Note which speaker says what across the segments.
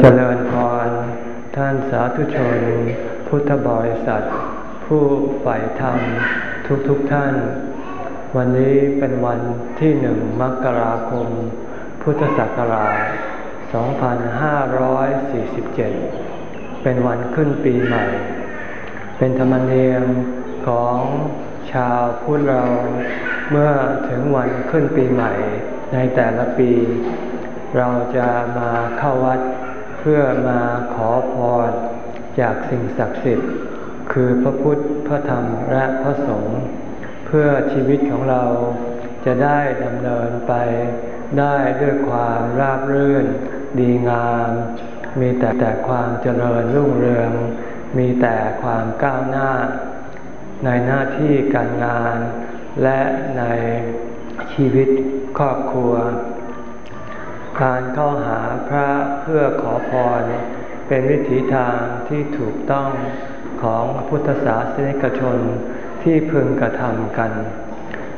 Speaker 1: เจริญพรท่านสาธุชน พุทธบริษัท ผู้ใฝ่ธรรมทุกทุกท่าน วันนี้เป็นวันที่หนึ่งมกราคม พุทธศักราช 2547 เป็นวันขึ้นปีใหม่ เป็นธรรมเนียมของชาวพุทธเราเมื่อถึงวันขึ้นปีใหม่ในแต่ละปี เราจะมาเข้าวัด เพื่อมาขอพรจากสิ่งศักดิ์สิทธิ์ คือพระพุทธ พระธรรม และพระสงฆ์เพื่อชีวิตของเราจะได้ดำเนินไปได้ด้วยความราบรื่น ดีงาม มีแต่แต่ความเจริญรุ่งเรือง มีแต่ความก้าวหน้า ในหน้าที่การงานและในชีวิตครอบครัว การเข้าหาพระเพื่อขอพร เป็นวิถีทางที่ถูกต้องของพุทธศาสนิกชนที่พึงกระทำกัน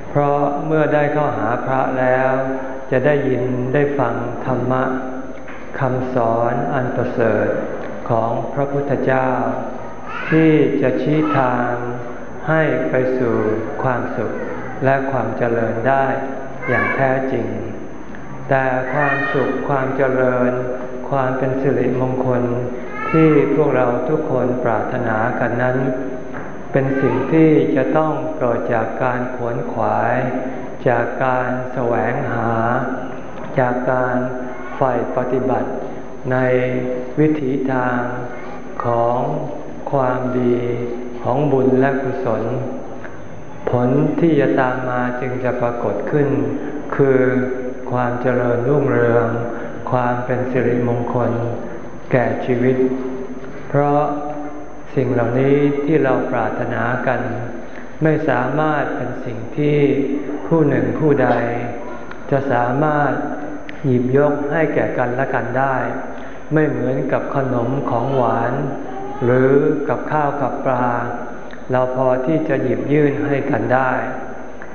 Speaker 1: เพราะเมื่อได้เข้าหาพระแล้ว จะได้ยินได้ฟังธรรมะคำสอนอันประเสริฐของพระพุทธเจ้า ที่จะชี้ทางให้ไปสู่ความสุขและความเจริญได้อย่างแท้จริง แต่ความสุขความเจริญ ความเป็นสิริมงคลที่พวกเราทุกคนปรารถนากันนั้น เป็นสิ่งที่จะต้องเกิดจากการขวนขวาย จากการแสวงหา จากการใฝ่ปฏิบัติในวิถีทางของความดีของบุญและกุศล ผลที่จะตามมาจึงจะปรากฏขึ้น คือ ความเจริญรุ่งเรือง ความเป็นสิริมงคล แก่ชีวิต เพราะสิ่งเหล่านี้ที่เราปรารถนากัน ไม่สามารถเป็นสิ่งที่ผู้หนึ่งผู้ใด จะสามารถหยิบยกให้แก่กันและกันได้ ไม่เหมือนกับขนมของหวาน หรือกับข้าวกับปลา เราพอที่จะหยิบยื่นให้กันได้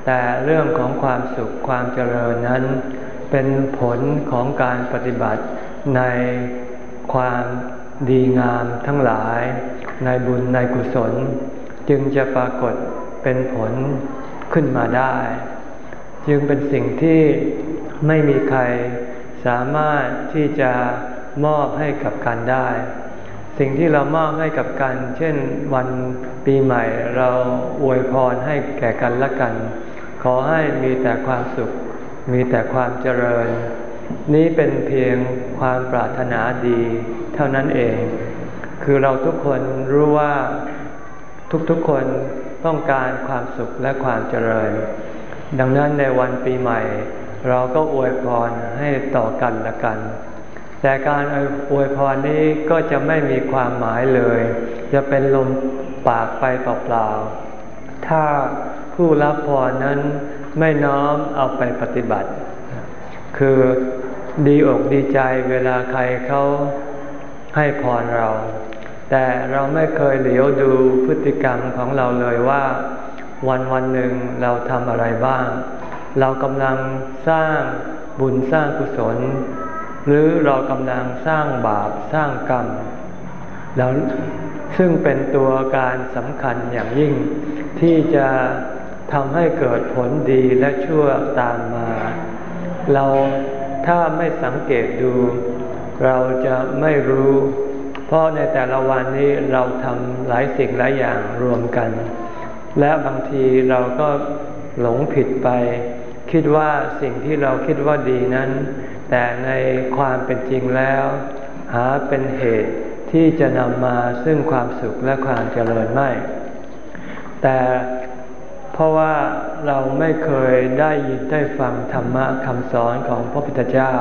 Speaker 1: แต่เรื่องของความสุขความเจริญนั้น เป็นผลของการปฏิบัติในความดีงามทั้งหลาย ในบุญในกุศล จึงจะปรากฏเป็นผลขึ้นมาได้ จึงเป็นสิ่งที่ไม่มีใครสามารถที่จะมอบให้กับกันได้ สิ่งที่เรามอบให้กับกัน เช่นวันปีใหม่เราอวยพรให้แก่กันและกัน ขอให้มีแต่ความสุข มีแต่ความเจริญ นี้เป็นเพียงความปรารถนาดีเท่านั้นเอง คือเราทุกคนรู้ว่าทุกๆคนต้องการความสุขและความเจริญ ดังนั้นในวันปีใหม่ เราก็อวยพรให้ต่อกันละกัน แต่การอวยพรนี้ก็จะไม่มีความหมายเลย จะเป็นลมปากไปเปล่าๆถ้าผู้รับพรนั้น ไม่น้อมเอาไปปฏิบัติ คือดีอกดีใจเวลาใครเขาให้พรเรา แต่เราไม่เคยเหลียวดูพฤติกรรมของเราเลยว่า วันวันหนึ่งเราทำอะไรบ้าง เรากำลังสร้างบุญสร้างกุศล หรือเรากำลังสร้างบาปสร้างกรรมแล้วซึ่งเป็นตัวการสำคัญอย่างยิ่งที่จะ ทำให้เกิดผลดีและชั่วตามมา เราถ้าไม่สังเกตดู เราจะไม่รู้ เพราะในแต่ละวันนี้เราทำหลายสิ่งหลายอย่างรวมกัน และบางทีเราก็หลงผิดไป คิดว่าสิ่งที่เราคิดว่าดีนั้น แต่ในความเป็นจริงแล้ว หาเป็นเหตุที่จะนำมาซึ่งความสุขและความเจริญไม่ แต่ เพราะว่าเราไม่เคยได้ยินได้ฟังธรรมะคำสอนของพระพุทธเจ้า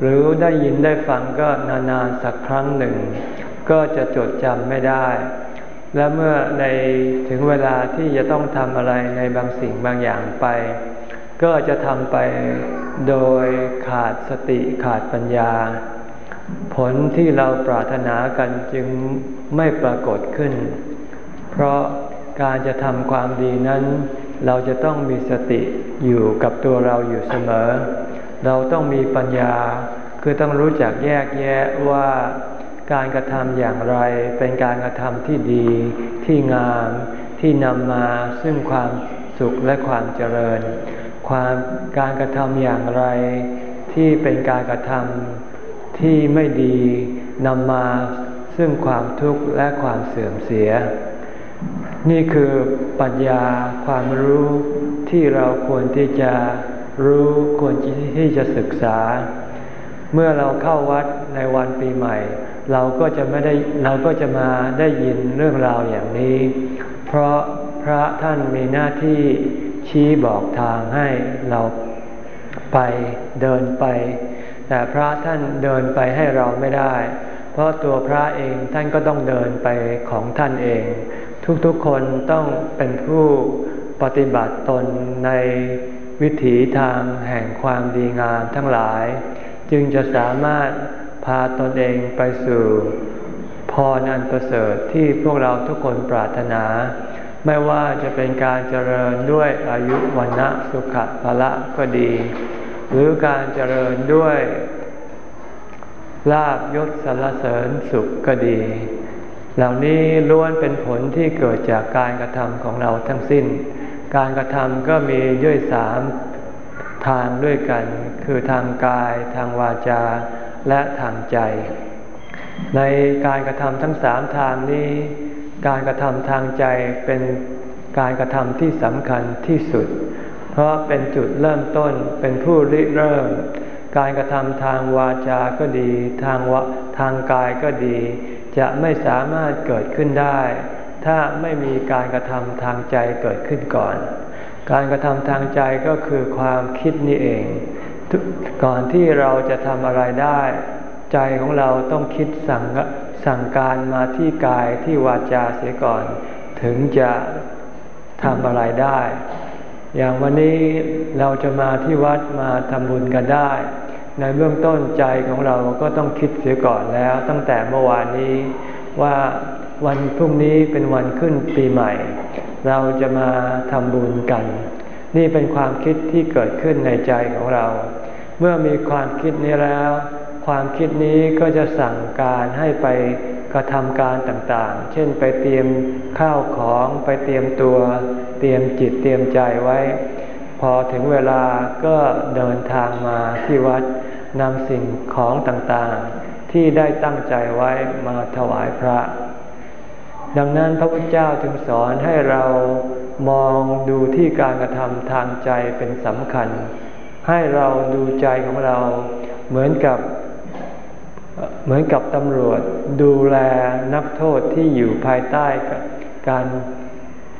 Speaker 1: หรือได้ยินได้ฟังก็นานๆสักครั้งหนึ่ง ก็จะจดจำไม่ได้ และเมื่อในถึงเวลาที่จะต้องทำอะไรในบางสิ่งบางอย่างไป ก็จะทำไปโดยขาดสติขาดปัญญา ผลที่เราปรารถนากันจึงไม่ปรากฏขึ้น เพราะ การจะทำความดีนั้น เราจะต้องมีสติอยู่กับตัวเราอยู่เสมอ เราต้องมีปัญญา คือต้องรู้จักแยกแยะว่าการกระทำอย่างไร เป็นการกระทำที่ดี ที่งาม ที่นำมาซึ่งความสุขและความเจริญ ความการกระทำอย่างไร ที่เป็นการกระทำที่ไม่ดีนำมาซึ่งความทุกข์และความเสื่อมเสีย นี่คือปัญญาความรู้ที่เราควรที่จะรู้ควรที่จะศึกษา เมื่อเราเข้าวัดในวันปีใหม่ เราก็จะไม่ได้เราก็จะมาได้ยินเรื่องราวอย่างนี้ เพราะพระท่านมีหน้าที่ชี้บอกทางให้เราไปเดินไป แต่พระท่านเดินไปให้เราไม่ได้ เพราะตัวพระเองท่านก็ต้องเดินไปของท่านเอง ทุกๆคนต้องเป็นผู้ปฏิบัติตนในวิถีทางแห่งความดีงามทั้งหลาย จึงจะสามารถพาตนเองไปสู่พรอันประเสริฐที่พวกเราทุกคนปรารถนา ไม่ว่าจะเป็นการเจริญด้วยอายุวันนะสุขภละก็ดี หรือการเจริญด้วยลาบยศสรรเสริญสุขก็ดี เหล่านี้ล้วนเป็นผลที่เกิดจากการกระทำของเราทั้งสิ้น การกระทำก็มีด้วยสามทางด้วยกัน คือทางกาย ทางวาจา และทางใจ ในการกระทำทั้งสามทางนี้ การกระทำทางใจเป็นการกระทำที่สำคัญที่สุด เพราะเป็นจุดเริ่มต้นเป็นผู้ริเริ่ม การกระทำทางวาจาก็ดี ทางวะทางกายก็ดี จะไม่สามารถเกิดขึ้นได้ ถ้าไม่มีการกระทำทางใจเกิดขึ้นก่อน การกระทำทางใจก็คือความคิดนี่เอง ก่อนที่เราจะทำอะไรได้ ใจของเราต้องคิดสั่งสั่งการมาที่กายที่วาจาเสียก่อน ถึงจะทำอะไรได้ อย่างวันนี้เราจะมาที่วัดมาทำบุญกันได้ ในเบื้องต้นใจของเราก็ต้องคิดเสียก่อนแล้ว ตั้งแต่เมื่อวานนี้ว่าวันพรุ่งนี้เป็นวันขึ้นปีใหม่ เราจะมาทำบุญกัน นี่เป็นความคิดที่เกิดขึ้นในใจของเรา เมื่อมีความคิดนี้แล้ว ความคิดนี้ก็จะสั่งการให้ไปกระทำการต่างๆ เช่นไปเตรียมข้าวของไปเตรียมตัว เตรียมจิตเตรียมใจไว้ พอถึงเวลาก็เดินทางมาที่วัดนำสิ่งของต่างๆ ที่ได้ตั้งใจไว้มาถวายพระ ดังนั้นพระพุทธเจ้าจึงสอนให้เรามองดูที่การกระทำทางใจเป็นสำคัญ ให้เราดูใจของเราเหมือนกับเหมือนกับตำรวจดูแลนักโทษที่อยู่ภายใต้การ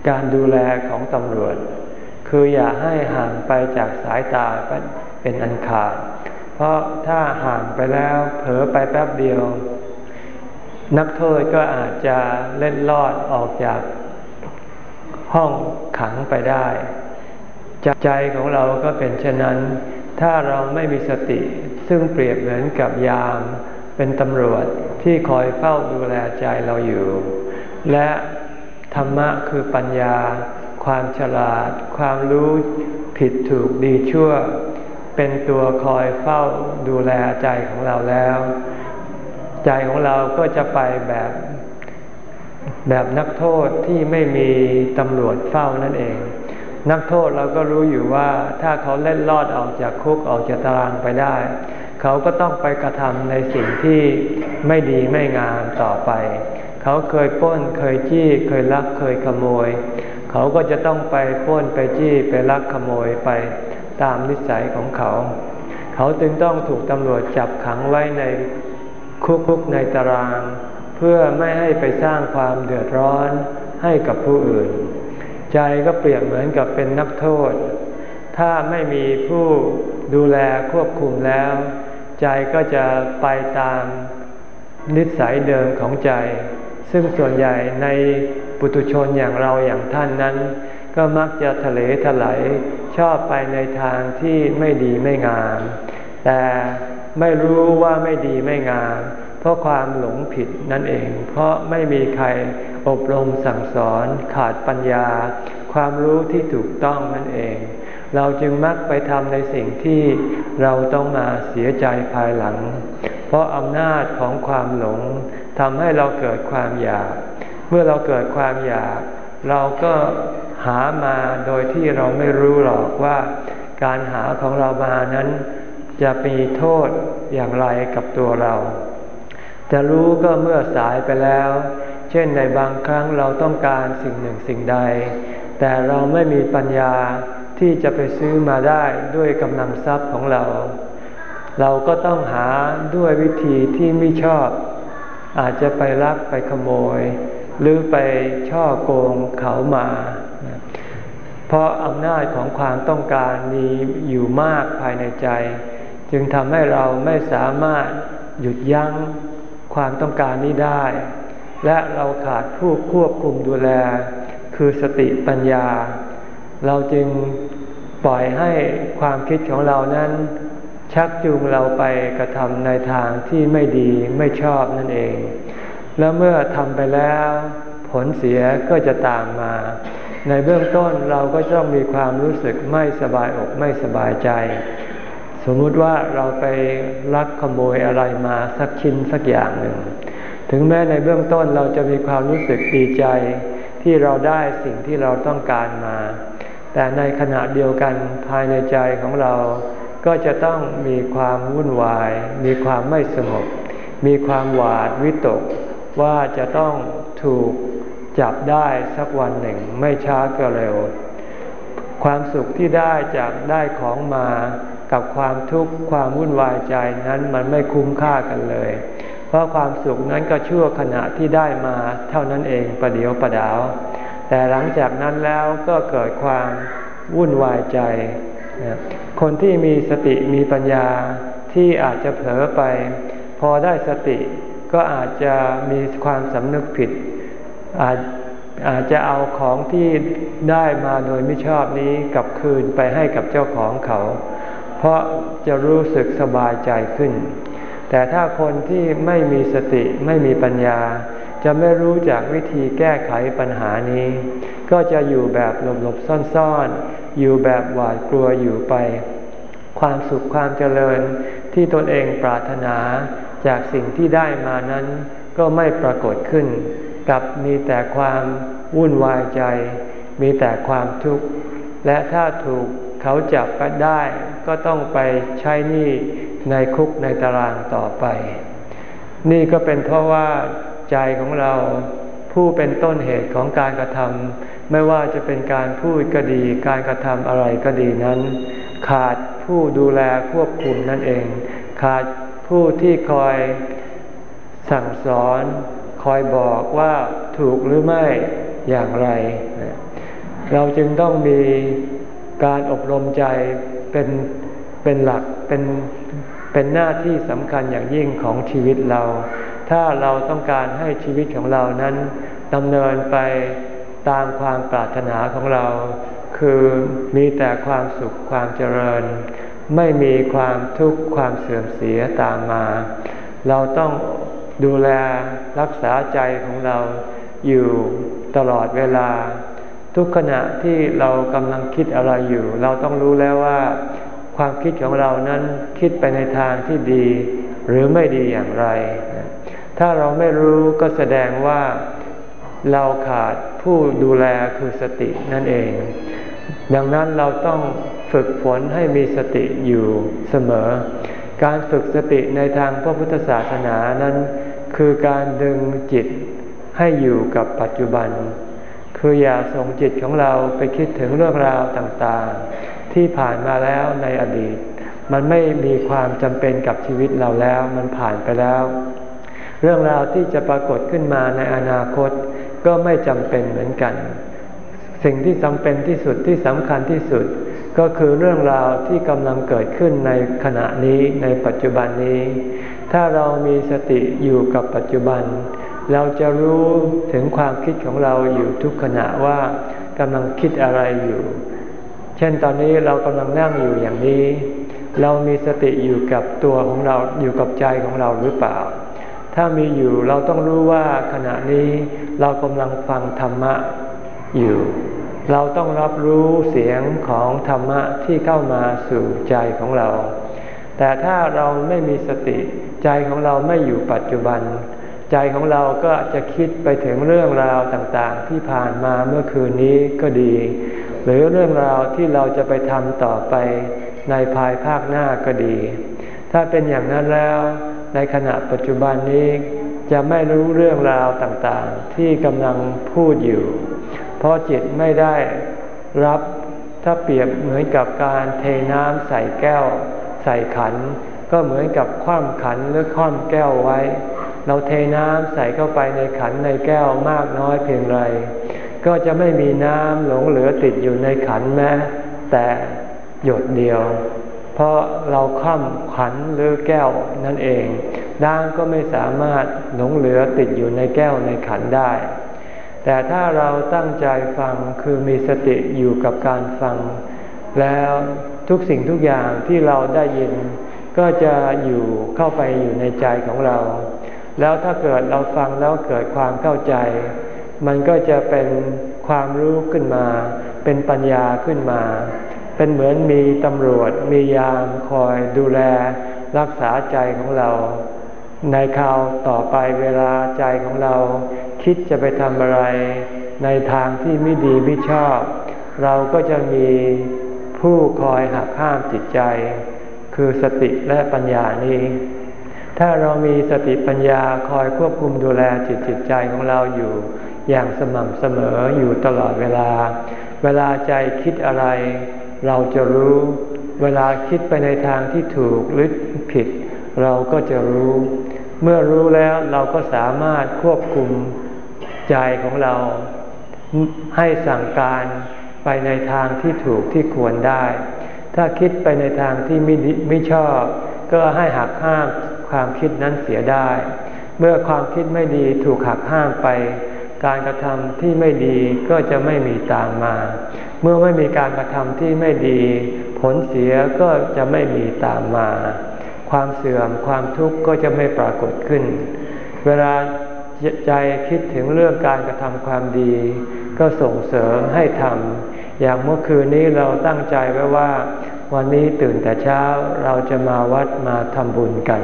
Speaker 1: การดูแลของตำรวจ คืออย่าให้ห่างไปจากสายตาเป็นอันขาด เพราะถ้าห่างไปแล้วเผลอไปแป๊บเดียว นักโทษก็อาจจะเล่นลอดออกจากห้องขังไปได้ใจของเราก็เป็นเช่นนั้น ถ้าเราไม่มีสติ ซึ่งเปรียบเหมือนกับยาม เป็นตำรวจที่คอยเฝ้าดูแลใจเราอยู่ และธรรมะคือปัญญา ความฉลาด ความรู้ผิดถูกดีชั่ว เป็นตัวคอยเฝ้าดูแลใจของเราแล้ว ใจของเราก็จะไปแบบแบบนักโทษที่ไม่มีตำรวจเฝ้านั่นเอง นักโทษเราก็รู้อยู่ว่าถ้าเขาเล่นลอดออกจากคุกออกจากตารางไปได้ เขาก็ต้องไปกระทำในสิ่งที่ไม่ดีไม่งามต่อไป เขาเคยป้นเคยจี้เคยลักเคยขโมย เขาก็จะต้องไปป้นไปจี้ไปลักขโมยไปตามนิสัยของเขา เขาจึงต้องถูกตำรวจจับขังไว้ในคุกคุกในตาราง เพื่อไม่ให้ไปสร้างความเดือดร้อนให้กับผู้อื่น ใจก็เปรียบเหมือนกับเป็นนักโทษ ถ้าไม่มีผู้ดูแลควบคุมแล้ว ใจก็จะไปตามนิสัยเดิมของใจ ซึ่งส่วนใหญ่ใน ปุถุชนอย่างเราอย่างท่านนั้น ก็มักจะทะเลถลายชอบไปในทางที่ไม่ดีไม่งาม แต่ไม่รู้ว่าไม่ดีไม่งาม เพราะความหลงผิดนั่นเอง เพราะไม่มีใครอบรมสั่งสอนขาดปัญญา ความรู้ที่ถูกต้องนั่นเอง เราจึงมักไปทำในสิ่งที่เราต้องมาเสียใจภายหลัง เพราะอำนาจของความหลงทำให้เราเกิดความอยาก มื่อเราเกิดความอยาก เราก็หามาโดยที่เราไม่รู้หรอกว่า การหาของเรามานั้น จะมีโทษอย่างไรกับตัวเรา จะรู้ก็เมื่อสายไปแล้ว เช่นในบางครั้งเราต้องการสิ่งหนึ่งสิ่งใด แต่เราไม่มีปัญญาที่จะไปซื้อมาได้ด้วยกำลังทรัพย์ของเรา เราก็ต้องหาด้วยวิธีที่ไม่ชอบ อาจจะไปลักไปขโมย หรือไปช่อโกงเขามา เพราะอำนาจของความต้องการมีอยู่มากภายในใจ จึงทำให้เราไม่สามารถหยุดยั้งความต้องการนี้ได้ และเราขาดผู้ควบคุมดูแล คือสติปัญญา เราจึงปล่อยให้ความคิดของเรานั้น ชักจูงเราไปกระทำในทางที่ไม่ดีไม่ชอบนั่นเอง แล้วเมื่อทำไปแล้ว ผลเสียก็จะตามมา ในเบื้องต้นเราก็ต้องมีความรู้สึกไม่สบายอกไม่สบายใจ สมมุติว่าเราไปลักขโมยอะไรมาสักชิ้นสักอย่างหนึ่ง ถึงแม้ในเบื้องต้นเราจะมีความรู้สึกดีใจ ที่เราได้สิ่งที่เราต้องการมา แต่ในขณะเดียวกันภายในใจของเราก็จะต้องมีความวุ่นวาย มีความไม่สงบ มีความหวาดวิตก ว่าจะต้องถูกจับได้สักวันหนึ่งไม่ช้าก็เร็ว ความสุขที่ได้จากได้ของมากับความทุกข์ความวุ่นวายใจนั้นมันไม่คุ้มค่ากันเลย เพราะความสุขนั้นก็ชั่วขณะที่ได้มาเท่านั้นเองประเดียวประดาว แต่หลังจากนั้นแล้วก็เกิดความวุ่นวายใจ คนที่มีสติมีปัญญาที่อาจจะเผลอไป พอได้สติ ก็อาจจะมีความสำนึกผิด อาจอาจจะเอาของที่ได้มาโดยไม่ชอบนี้กลับคืนไปให้กับเจ้าของเขา เพราะจะรู้สึกสบายใจขึ้น แต่ถ้าคนที่ไม่มีสติไม่มีปัญญา จะไม่รู้จากวิธีแก้ไขปัญหานี้ ก็จะอยู่แบบหลบๆซ่อนๆ อยู่แบบหวาดกลัวอยู่ไป ความสุขความเจริญที่ตนเองปรารถนา จากสิ่งที่ได้มานั้นก็ไม่ปรากฏขึ้น กับมีแต่ความวุ่นวายใจ มีแต่ความทุกข์ และถ้าถูกเขาจับก็ได้ ก็ต้องไปใช้หนี้ในคุกในตารางต่อไป นี่ก็เป็นเพราะว่าใจของเราผู้เป็นต้นเหตุของการกระทำไม่ว่าจะเป็นการพูดก็ดี การกระทำอะไรก็ดีนั้น ขาดผู้ดูแลควบคุมนั่นเอง ขาด ผู้ที่คอยสั่งสอนคอยบอกว่าถูกหรือไม่อย่างไร เราจึงต้องมีการอบรมใจเป็นเป็นหลักเป็นเป็นหน้าที่สำคัญอย่างยิ่งของชีวิตเรา ถ้าเราต้องการให้ชีวิตของเรานั้นดำเนินไปตามความปรารถนาของเรา คือมีแต่ความสุขความเจริญ ไม่มีความทุกข์ความเสื่อมเสียตามมา เราต้องดูแลรักษาใจของเราอยู่ตลอดเวลา ทุกขณะที่เรากำลังคิดอะไรอยู่ เราต้องรู้แล้วว่า ความคิดของเรานั้นคิดไปในทางที่ดี หรือไม่ดีอย่างไร ถ้าเราไม่รู้ก็แสดงว่าเราขาดผู้ดูแลคือสตินั่นเอง ดังนั้นเราต้องฝึกฝนให้มีสติอยู่เสมอ การฝึกสติในทางพระพุทธศาสนานั้น คือการดึงจิตให้อยู่กับปัจจุบัน คืออย่าส่งจิตของเราไปคิดถึงเรื่องราวต่างๆ ที่ผ่านมาแล้วในอดีต มันไม่มีความจำเป็นกับชีวิตเราแล้วมันผ่านไปแล้ว เรื่องราวที่จะปรากฏขึ้นมาในอนาคตก็ไม่จำเป็นเหมือนกัน สิ่งที่จำเป็นที่สุดที่สำคัญที่สุด ก็คือเรื่องราวที่กำลังเกิดขึ้นในขณะนี้ในปัจจุบันนี้ ถ้าเรามีสติอยู่กับปัจจุบัน เราจะรู้ถึงความคิดของเราอยู่ทุกขณะว่ากำลังคิดอะไรอยู่ เช่นตอนนี้เรากำลังนั่งอยู่อย่างนี้ เรามีสติอยู่กับตัวของเราอยู่กับใจของเราหรือเปล่า ถ้ามีอยู่เราต้องรู้ว่าขณะนี้เรากำลังฟังธรรมะอยู่ เราต้องรับรู้เสียงของธรรมะที่เข้ามาสู่ใจของเรา แต่ถ้าเราไม่มีสติ ใจของเราไม่อยู่ปัจจุบัน ใจของเราก็จะคิดไปถึงเรื่องราวต่างๆ ที่ผ่านมาเมื่อคืนนี้ก็ดี หรือเรื่องราวที่เราจะไปทำต่อไปในภายภาคหน้าก็ดี ถ้าเป็นอย่างนั้นแล้วในขณะปัจจุบันนี้จะไม่รู้เรื่องราวต่างๆ ที่กำลังพูดอยู่ เพราะจิตไม่ได้รับถ้าเปรียบเหมือนกับการเทน้ำใส่แก้ว ใส่ขัน ก็เหมือนกับคว่ำขันหรือคว่ำแก้วไว้ เราเทน้ำใส่เข้าไปในขันในแก้วมากน้อยเพียงไร ก็จะไม่มีน้ำหลงเหลือติดอยู่ในขันแม้แต่หยดเดียว เพราะเราคว่ำขันหรือแก้วนั่นเองน้ำก็ไม่สามารถหลงเหลือติดอยู่ในแก้วในขันได้ แต่ถ้าเราตั้งใจฟังคือมีสติอยู่กับการฟัง แล้วทุกสิ่งทุกอย่างที่เราได้ยิน ก็จะอยู่เข้าไปอยู่ในใจของเรา แล้วถ้าเกิดเราฟังแล้วเกิดความเข้าใจ มันก็จะเป็นความรู้ขึ้นมา เป็นปัญญาขึ้นมา เป็นเหมือนมีตำรวจมียามคอยดูแล รักษาใจของเรา ในคราวต่อไปเวลาใจของเรา คิดจะไปทำอะไรในทางที่ไม่ดีไม่ชอบ เราก็จะมีผู้คอยหักห้ามจิตใจ คือสติและปัญญานี้ ถ้าเรามีสติปัญญาคอยควบคุมดูแลจิตจิตใจของเราอยู่อย่างสม่ำเสมออยู่ตลอดเวลา เวลาใจคิดอะไร เราจะรู้ เวลาคิดไปในทางที่ถูกหรือผิด เราก็จะรู้ เมื่อรู้แล้วเราก็สามารถควบคุม ใจของเราให้สั่งการไปในทางที่ถูกที่ควรได้ ถ้าคิดไปในทางที่ไม่ไม่ชอบ ก็ให้หักห้ามความคิดนั้นเสียได้ เมื่อความคิดไม่ดีถูกหักห้ามไป การกระทำที่ไม่ดีก็จะไม่มีตามมา เมื่อไม่มีการกระทำที่ไม่ดี ผลเสียก็จะไม่มีตามมา ความเสื่อมความทุกข์ก็จะไม่ปรากฏขึ้น เวลา ใจคิดถึงเรื่องการกระทำความดี ก็ส่งเสริมให้ทำอย่างเมื่อคืนนี้เราตั้งใจไว้ว่า วันนี้ตื่นแต่เช้าเราจะมาวัดมาทำบุญกัน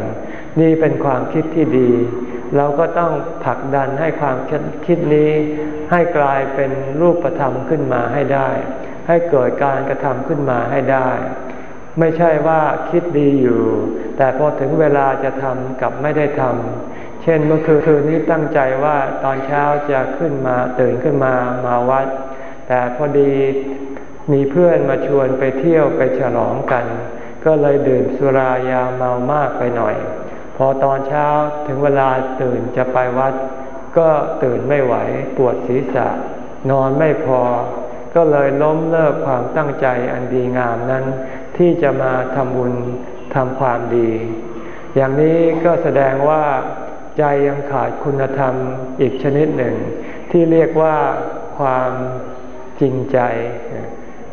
Speaker 1: นี่เป็นความคิดที่ดี เราก็ต้องผลักดันให้ความคิดนี้ ให้กลายเป็นรูปธรรมขึ้นมาให้ได้ ให้เกิดการกระทำขึ้นมาให้ได้ไม่ใช่ว่าคิดดีอยู่ แต่พอถึงเวลาจะทำกับไม่ได้ทำ ช่นเมื่อคืนคืนนี้ตั้งใจว่าตอนเช้าจะขึ้นมาตื่นขึ้นมามาวัด แต่พอดีมีเพื่อนมาชวนไปเที่ยวไปฉลองกัน ก็เลยดื่มสุรายาเมามากไปหน่อย พอตอนเช้าถึงเวลาตื่นจะไปวัด ก็ตื่นไม่ไหวปวดศีรษะ นอนไม่พอ ก็เลยล้มเลิกความตั้งใจอันดีงามนั้น ที่จะมาทำบุญทำความดี อย่างนี้ก็แสดงว่า ใจยังขาดคุณธรรมอีกชนิดหนึ่ง ที่เรียกว่าความจริงใจ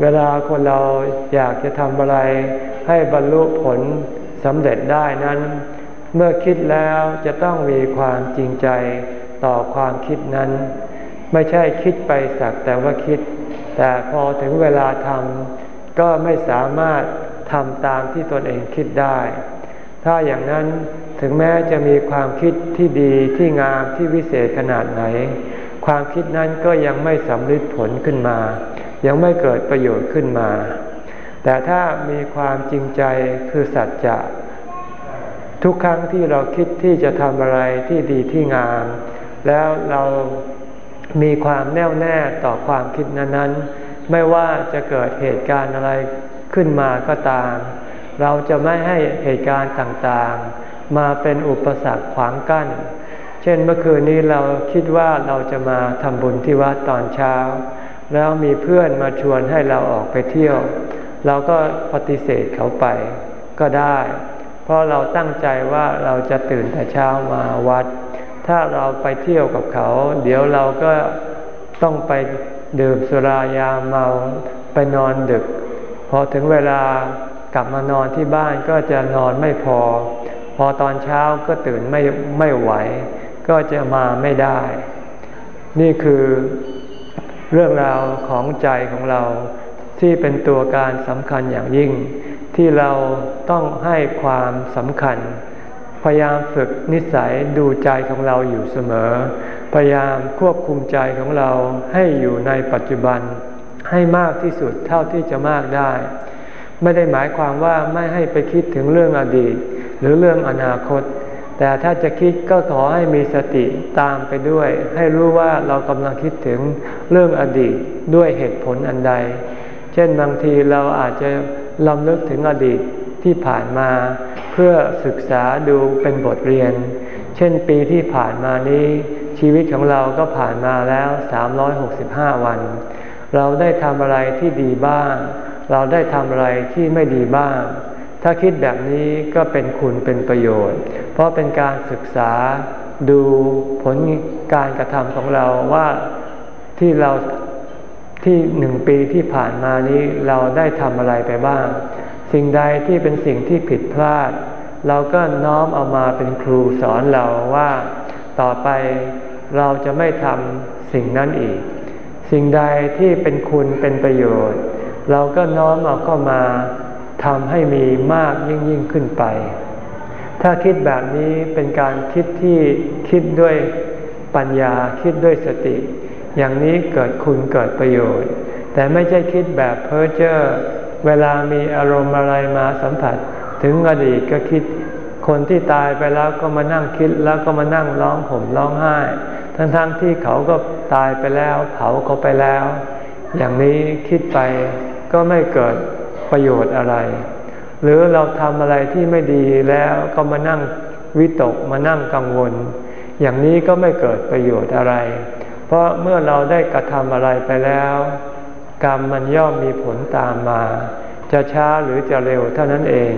Speaker 1: เวลาคนเราอยากจะทำอะไร ให้บรรลุผลสำเร็จได้นั้น เมื่อคิดแล้วจะต้องมีความจริงใจต่อความคิดนั้น ไม่ใช่คิดไปสักแต่ว่าคิด แต่พอถึงเวลาทำก็ไม่สามารถทำตามที่ตนเองคิดได้ ถ้าอย่างนั้นถึงแม้จะมีความคิดที่ดีที่งามที่วิเศษขนาดไหน ความคิดนั้นก็ยังไม่สำลิดผลขึ้นมา ยังไม่เกิดประโยชน์ขึ้นมา แต่ถ้ามีความจริงใจคือสัจจะทุกครั้งที่เราคิดที่จะทำอะไรที่ดีที่งาม แล้วเรามีความแน่วแน่ต่อความคิดนั้นไม่ว่าจะเกิดเหตุการณ์อะไรขึ้นมาก็ตาม เราจะไม่ให้เหตุการณ์ต่างๆ มาเป็นอุปสรรคขวางกัน้น เช่นเมื่อคืนนี้เราคิดว่าเราจะมาทำบุญที่วัดตอนเช้า แล้วมีเพื่อนมาชวนให้เราออกไปเที่ยว เราก็ปฏิเสธเขาไปก็ได้ เพราะเราตั้งใจว่าเราจะตื่นแต่เช้ามาวัด ถ้าเราไปเที่ยวกับเขา เดี๋ยวเราก็ต้องไปดื่มสุรายาเมาไปนอนดึก พอถึงเวลา กลับมานอนที่บ้านก็จะนอนไม่พอ พอตอนเช้าก็ตื่นไม่ไม่ไหว ก็จะมาไม่ได้ นี่คือเรื่องราวของใจของเราที่เป็นตัวการสำคัญอย่างยิ่ง ที่เราต้องให้ความสำคัญ พยายามฝึกนิสัยดูใจของเราอยู่เสมอ พยายามควบคุมใจของเราให้อยู่ในปัจจุบัน ให้มากที่สุดเท่าที่จะมากได้ ไม่ได้หมายความว่าไม่ให้ไปคิดถึงเรื่องอดีต หรือเรื่องอนาคต แต่ถ้าจะคิดก็ขอให้มีสติตามไปด้วย ให้รู้ว่าเรากำลังคิดถึงเรื่องอดีตด้วยเหตุผลอันใด เช่นบางทีเราอาจจะลำลึกถึงอดีตที่ผ่านมาเพื่อศึกษาดูเป็นบทเรียน เช่นปีที่ผ่านมานี้ ชีวิตของเราก็ผ่านมาแล้ว 365 วัน เราได้ทำอะไรที่ดีบ้าง เราได้ทำอะไรที่ไม่ดีบ้าง ถ้าคิดแบบนี้ก็เป็นคุณเป็นประโยชน์ เพราะเป็นการศึกษาดูผลการกระทำของเราว่าที่เราที่หนึ่งปีที่ผ่านมานี้เราได้ทำอะไรไปบ้าง สิ่งใดที่เป็นสิ่งที่ผิดพลาด เราก็น้อมเอามาเป็นครูสอนเราว่า ต่อไปเราจะไม่ทำสิ่งนั้นอีก สิ่งใดที่เป็นคุณเป็นประโยชน์ เราก็น้อมเอาเข้ามาทำให้มีมากยิ่งยิ่งขึ้นไป ถ้าคิดแบบนี้เป็นการคิดที่คิดด้วยปัญญาคิดด้วยสติ อย่างนี้เกิดคุณเกิดประโยชน์ แต่ไม่ใช่คิดแบบเพ้อเจ้อเวลามีอารมณ์อะไรมาสัมผัส ถึงอดีตก็คิดคนที่ตายไปแล้วก็มานั่งคิดแล้วก็มานั่งร้องห่มร้องไห้ ทั้งๆทที่เขาก็ตายไปแล้ว เผาเขาไปแล้ว อย่างนี้คิดไป ก็ไม่เกิดประโยชน์อะไร หรือเราทำอะไรที่ไม่ดีแล้วก็มานั่งวิตกมานั่งกังวล อย่างนี้ก็ไม่เกิดประโยชน์อะไร เพราะเมื่อเราได้กระทำอะไรไปแล้ว กรรมมันย่อมมีผลตามมา จะช้าหรือจะเร็วเท่านั้นเอง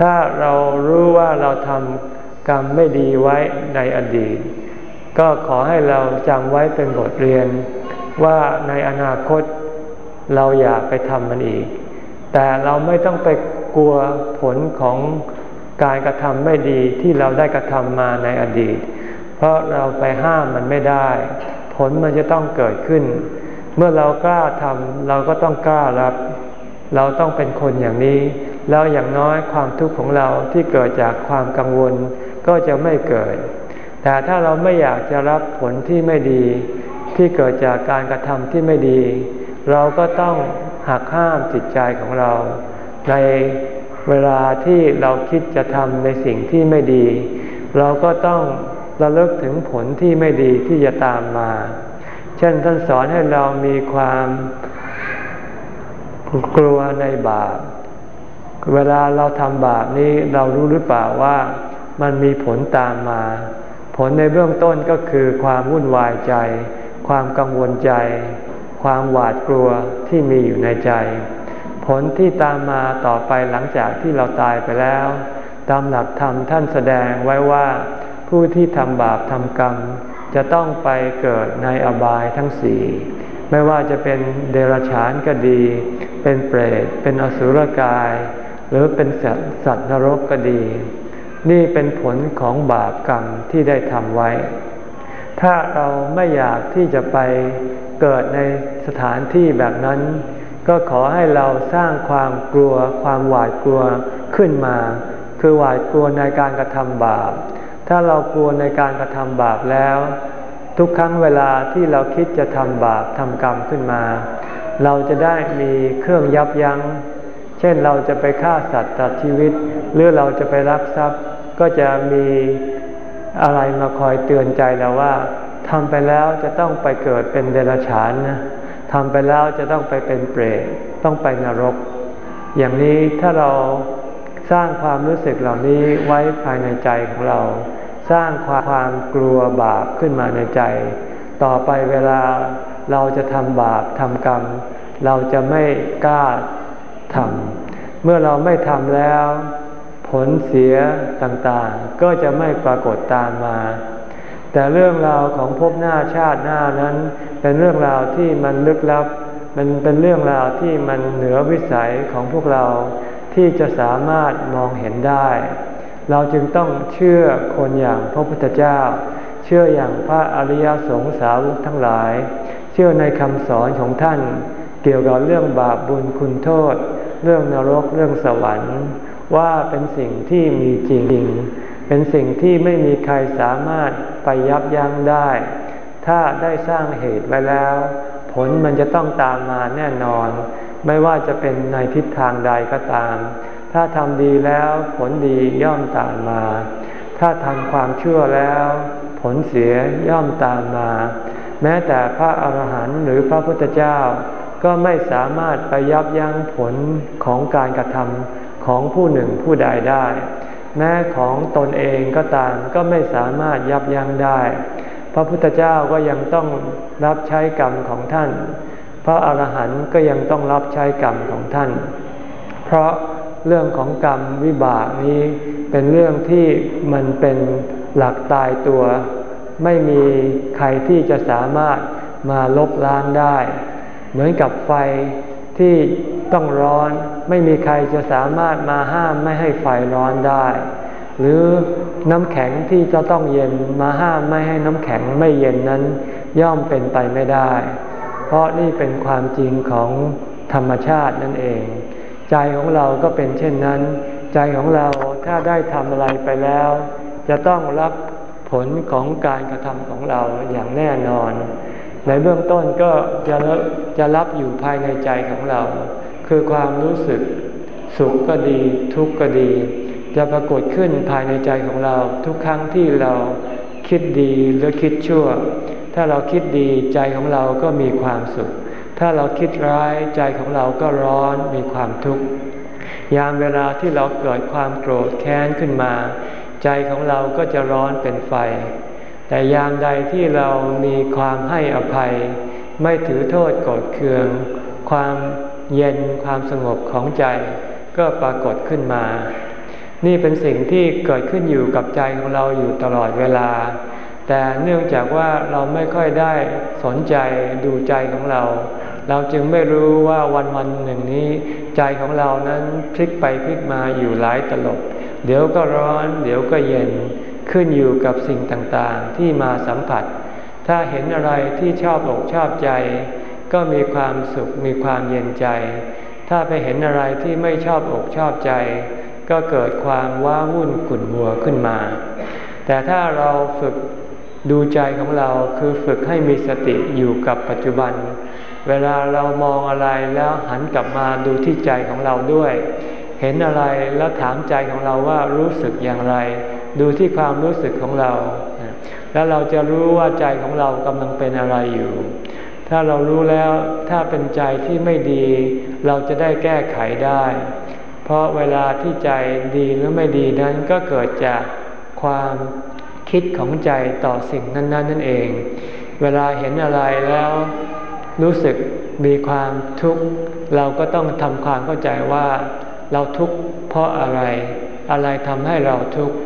Speaker 1: ถ้าเรารู้ว่าเราทำกรรมไม่ดีไว้ในอดีต ก็ขอให้เราจำไว้เป็นบทเรียนว่าในอนาคต เราอย่าไปทำมันอีก แต่เราไม่ต้องไปกลัวผลของการกระทำไม่ดีที่เราได้กระทำมาในอดีต เพราะเราไปห้ามมันไม่ได้ ผลมันจะต้องเกิดขึ้น เมื่อเรากล้าทำเราก็ต้องกล้ารับ เราต้องเป็นคนอย่างนี้ แล้วอย่างน้อยความทุกข์ของเราที่เกิดจากความกังวลก็จะไม่เกิด แต่ถ้าเราไม่อยากจะรับผลที่ไม่ดี ที่เกิดจากการกระทำที่ไม่ดี เราก็ต้องหักห้ามจิตใจของเรา ในเวลาที่เราคิดจะทำในสิ่งที่ไม่ดี เราก็ต้องระลึกถึงผลที่ไม่ดีที่จะตามมา เช่นท่านสอนให้เรามีความกลัวในบาป เวลาเราทำบาปนี้เรารู้หรือเปล่าว่ามันมีผลตามมา ผลในเบื้องต้นก็คือความวุ่นวายใจ ความกังวลใจ ความหวาดกลัวที่มีอยู่ในใจ ผลที่ตามมาต่อไปหลังจากที่เราตายไปแล้ว ตามหลักธรรมท่านแสดงไว้ว่า ผู้ที่ทำบาปทำกรรม จะต้องไปเกิดในอบายทั้งสี่ไม่ว่าจะเป็นเดรัจฉานก็ดี เป็นเปรต เป็นอสุรกาย หรือเป็นสัตว์นรกก็ดี นี่เป็นผลของบาปกรรมที่ได้ทำไว้ ถ้าเราไม่อยากที่จะไป เกิดในสถานที่แบบนั้น ก็ขอให้เราสร้างความกลัว ความหวาดกลัวขึ้นมา คือหวาดกลัวในการกระทำบาป ถ้าเรากลัวในการกระทำบาปแล้ว ทุกครั้งเวลาที่เราคิดจะทำบาปทำกรรมขึ้นมา เราจะได้มีเครื่องยับยัง้ง เช่นเราจะไปฆ่าสัตว์ตัดชีวิต หรือเราจะไปรักทรัพย์ ก็จะมีอะไรมาคอยเตือนใจเราว่า ทำไปแล้วจะต้องไปเกิดเป็นเดรัจฉานนะทำไปแล้วจะต้องไปเป็นเปรตต้องไปนรก อย่างนี้ถ้าเราสร้างความรู้สึกเหล่านี้ไว้ภายในใจของเรา สร้างความกลัวบาปขึ้นมาในใจ ต่อไปเวลาเราจะทำบาปทำกรรม เราจะไม่กล้าทำเมื่อเราไม่ทำแล้ว ผลเสียต่างๆ ก็จะไม่ปรากฏตามมา แต่เรื่องราวของภพหน้าชาติหน้านั้น เป็นเรื่องราวที่มันลึกลับ มันเป็นเรื่องราวที่มันเหนือวิสัยของพวกเราที่จะสามารถมองเห็นได้ เราจึงต้องเชื่อคนอย่างพระพุทธเจ้า เชื่ออย่างพระอริยสงสาวกทั้งหลาย เชื่อในคำสอนของท่าน เกี่ยวกับเรื่องบาปบุญคุณโทษ เรื่องนรกเรื่องสวรรค์ ว่าเป็นสิ่งที่มีจริง เป็นสิ่งที่ไม่มีใครสามารถไปยับยั้งได้ ถ้าได้สร้างเหตุไว้แล้ว ผลมันจะต้องตามมาแน่นอน ไม่ว่าจะเป็นในทิศทางใดก็ตาม ถ้าทำดีแล้วผลดีย่อมตามมา ถ้าทำความชั่วแล้ว ผลเสียย่อมตามมา แม้แต่พระอาหารหันต์หรือพระพุทธเจ้า ก็ไม่สามารถไปยับยั้งผลของการกระทำของผู้หนึ่งผู้ใดได้ แม้ของตนเองก็ตามก็ไม่สามารถยับยั้งได้ พระพุทธเจ้าก็ยังต้องรับใช้กรรมของท่าน พระอรหันต์ก็ยังต้องรับใช้กรรมของท่าน เพราะเรื่องของกรรมวิบากนี้เป็นเรื่องที่มันเป็นหลักตายตัว ไม่มีใครที่จะสามารถมาลบล้างได้ เหมือนกับไฟ ที่ต้องร้อนไม่มีใครจะสามารถมาห้ามไม่ให้ไฟร้อนได้ หรือน้ำแข็งที่จะต้องเย็นมาห้ามไม่ให้น้ำแข็งไม่เย็นนั้น ย่อมเป็นไปไม่ได้ เพราะนี่เป็นความจริงของธรรมชาตินั่นเอง ใจของเราก็เป็นเช่นนั้น ใจของเราถ้าได้ทำอะไรไปแล้ว จะต้องรับผลของการกระทำของเราอย่างแน่นอน ในเบื้องต้นก็จะจะรับอยู่ภายในใจของเรา คือความรู้สึกสุขก็ดี ทุกข์ก็ดี จะปรากฏขึ้นภายในใจของเรา ทุกครั้งที่เราคิดดีหรือคิดชั่ว ถ้าเราคิดดีใจของเราก็มีความสุข ถ้าเราคิดร้ายใจของเราก็ร้อนมีความทุกข์ยามเวลาที่เราเกิดความโกรธแค้นขึ้นมา ใจของเราก็จะร้อนเป็นไฟ แต่ยามใดที่เรามีความให้อภัย ไม่ถือโทษโกรธเคือง ความเย็นความสงบของใจ ก็ปรากฏขึ้นมา นี่เป็นสิ่งที่เกิดขึ้นอยู่กับใจของเราอยู่ตลอดเวลา แต่เนื่องจากว่าเราไม่ค่อยได้สนใจดูใจของเรา เราจึงไม่รู้ว่าวันวันหนึ่งนี้ ใจของเรานั้นพลิกไปพลิกมาอยู่หลายตลบ เดี๋ยวก็ร้อน เดี๋ยวก็เย็น ขึ้นอยู่กับสิ่งต่างๆ ที่มาสัมผัส ถ้าเห็นอะไรที่ชอบอกชอบใจ ก็มีความสุขมีความเย็นใจ ถ้าไปเห็นอะไรที่ไม่ชอบอกชอบใจ ก็เกิดความว้าวุ่นขุ่นมัวขึ้นมา แต่ถ้าเราฝึกดูใจของเราคือฝึกให้มีสติอยู่กับปัจจุบัน เวลาเรามองอะไรแล้วหันกลับมาดูที่ใจของเราด้วย เห็นอะไรแล้วถามใจของเราว่ารู้สึกอย่างไร ดูที่ความรู้สึกของเรา แล้วเราจะรู้ว่าใจของเรากำลังเป็นอะไรอยู่ ถ้าเรารู้แล้วถ้าเป็นใจที่ไม่ดี เราจะได้แก้ไขได้ เพราะเวลาที่ใจดีหรือไม่ดีนั้นก็เกิดจากความคิดของใจต่อสิ่งนั้นๆนนั่นเอง เวลาเห็นอะไรแล้วรู้สึกมีความทุกข์เราก็ต้องทำความเข้าใจว่า เราทุกข์เพราะอะไร อะไรทำให้เราทุกข์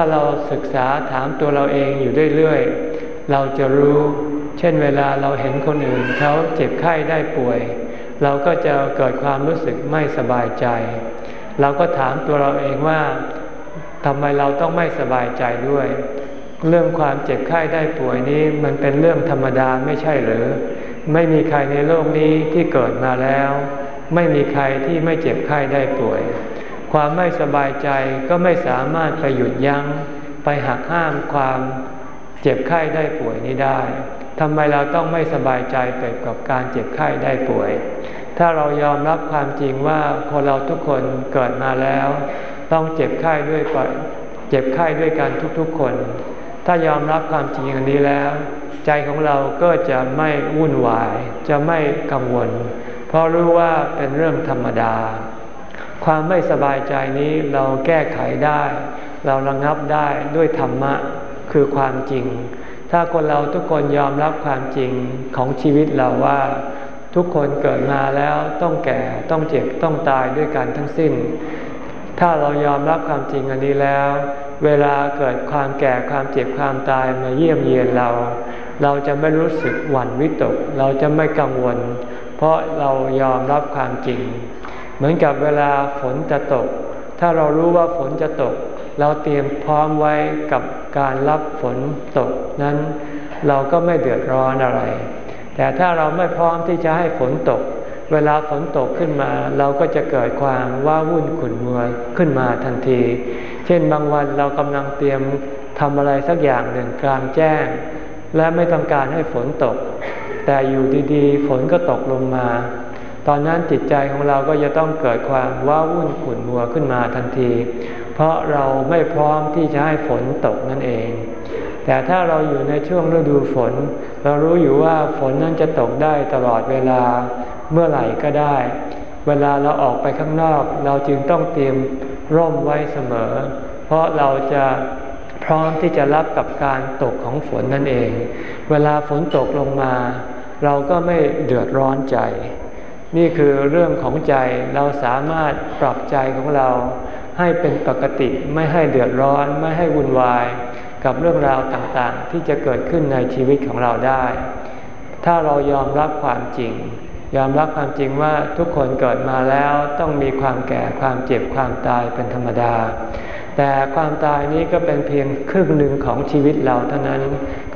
Speaker 1: ถ้าเราศึกษาถามตัวเราเองอยู่เรื่อยๆ เราจะรู้ เช่นเวลาเราเห็นคนอื่นเขาเจ็บไข้ได้ป่วย เราก็จะเกิดความรู้สึกไม่สบายใจ เราก็ถามตัวเราเองว่าทำไมเราต้องไม่สบายใจด้วย เรื่องความเจ็บไข้ได้ป่วยนี้มันเป็นเรื่องธรรมดาไม่ใช่หรือ ไม่มีใครในโลกนี้ที่เกิดมาแล้ว ไม่มีใครที่ไม่เจ็บไข้ได้ป่วย ความไม่สบายใจก็ไม่สามารถไปหยุดยัง้ง ไปหักห้ามความเจ็บไข้ได้ป่วยนี้ได้ทำไมเราต้องไม่สบายใจไปกับการเจ็บไข้ได้ป่วย ถ้าเรายอมรับความจริงว่าคนเราทุกคนเกิดมาแล้ว ต้องเจ็บไข้ด้วยเจ็บไข้ด้วยกันทุกๆคน ถ้ายอมรับความจริงอันนี้แล้ว ใจของเราก็จะไม่วุ่นวาย จะไม่กังวล เพราะรู้ว่าเป็นเรื่องธรรมดา ความไม่สบายใจนี้เราแก้ไขได้ เราระงับได้ด้วยธรรมะคือความจริง ถ้าคนเราทุกคนยอมรับความจริงของชีวิตเราว่า ทุกคนเกิดมาแล้วต้องแก่ต้องเจ็บต้องตายด้วยกันทั้งสิ้น ถ้าเรายอมรับความจริงอันนี้แล้ว เวลาเกิดความแก่ความเจ็บความตายมาเยี่ยมเยียนเรา เราจะไม่รู้สึกหวั่นวิตก เราจะไม่กังวล เพราะเรายอมรับความจริง เหมือนกับเวลาฝนจะตก ถ้าเรารู้ว่าฝนจะตก เราเตรียมพร้อมไว้กับการรับฝนตกนั้น เราก็ไม่เดือดร้อนอะไร แต่ถ้าเราไม่พร้อมที่จะให้ฝนตก เวลาฝนตกขึ้นมา เราก็จะเกิดความว้าวุ่นขุ่นมัวขึ้นมาทันที เช่นบางวันเรากำลังเตรียมทำอะไรสักอย่างหนึ่งกลางแจ้ง และไม่ต้องการให้ฝนตก แต่อยู่ดีๆ ฝนก็ตกลงมา ตอนนั้นจิตใจของเราก็จะต้องเกิดความว้าวุ่นขุ่นมัวขึ้นมาทันที เพราะเราไม่พร้อมที่จะให้ฝนตกนั่นเอง แต่ถ้าเราอยู่ในช่วงฤดูฝน เรารู้อยู่ว่าฝนนั้นจะตกได้ตลอดเวลาเมื่อไหร่ก็ได้ เวลาเราออกไปข้างนอก เราจึงต้องเตรียมร่มไว้เสมอ เพราะเราจะพร้อมที่จะรับกับการตกของฝนนั่นเอง เวลาฝนตกลงมา เราก็ไม่เดือดร้อนใจ นี่คือเรื่องของใจเราสามารถปรับใจของเรา ให้เป็นปกติไม่ให้เดือดร้อน ไม่ให้วุ่นวาย กับเรื่องราวต่างๆ ที่จะเกิดขึ้นในชีวิตของเราได้ ถ้าเรายอมรับความจริง ยอมรับความจริงว่าทุกคนเกิดมาแล้วต้องมีความแก่ความเจ็บความตายเป็นธรรมดา แต่ความตายนี้ก็เป็นเพียงครึ่งหนึ่งของชีวิตเราเท่านั้น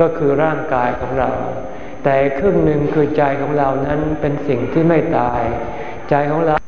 Speaker 1: ก็คือร่างกายของเรา แต่ครึ่งหนึ่งคือใจของเรานั้นเป็นสิ่งที่ไม่ตาย ใจของเรา